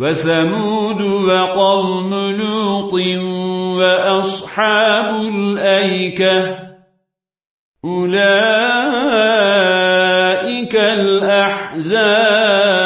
وثمود وقوم لوط وأصحاب الأيكة أولئك الأحزاب.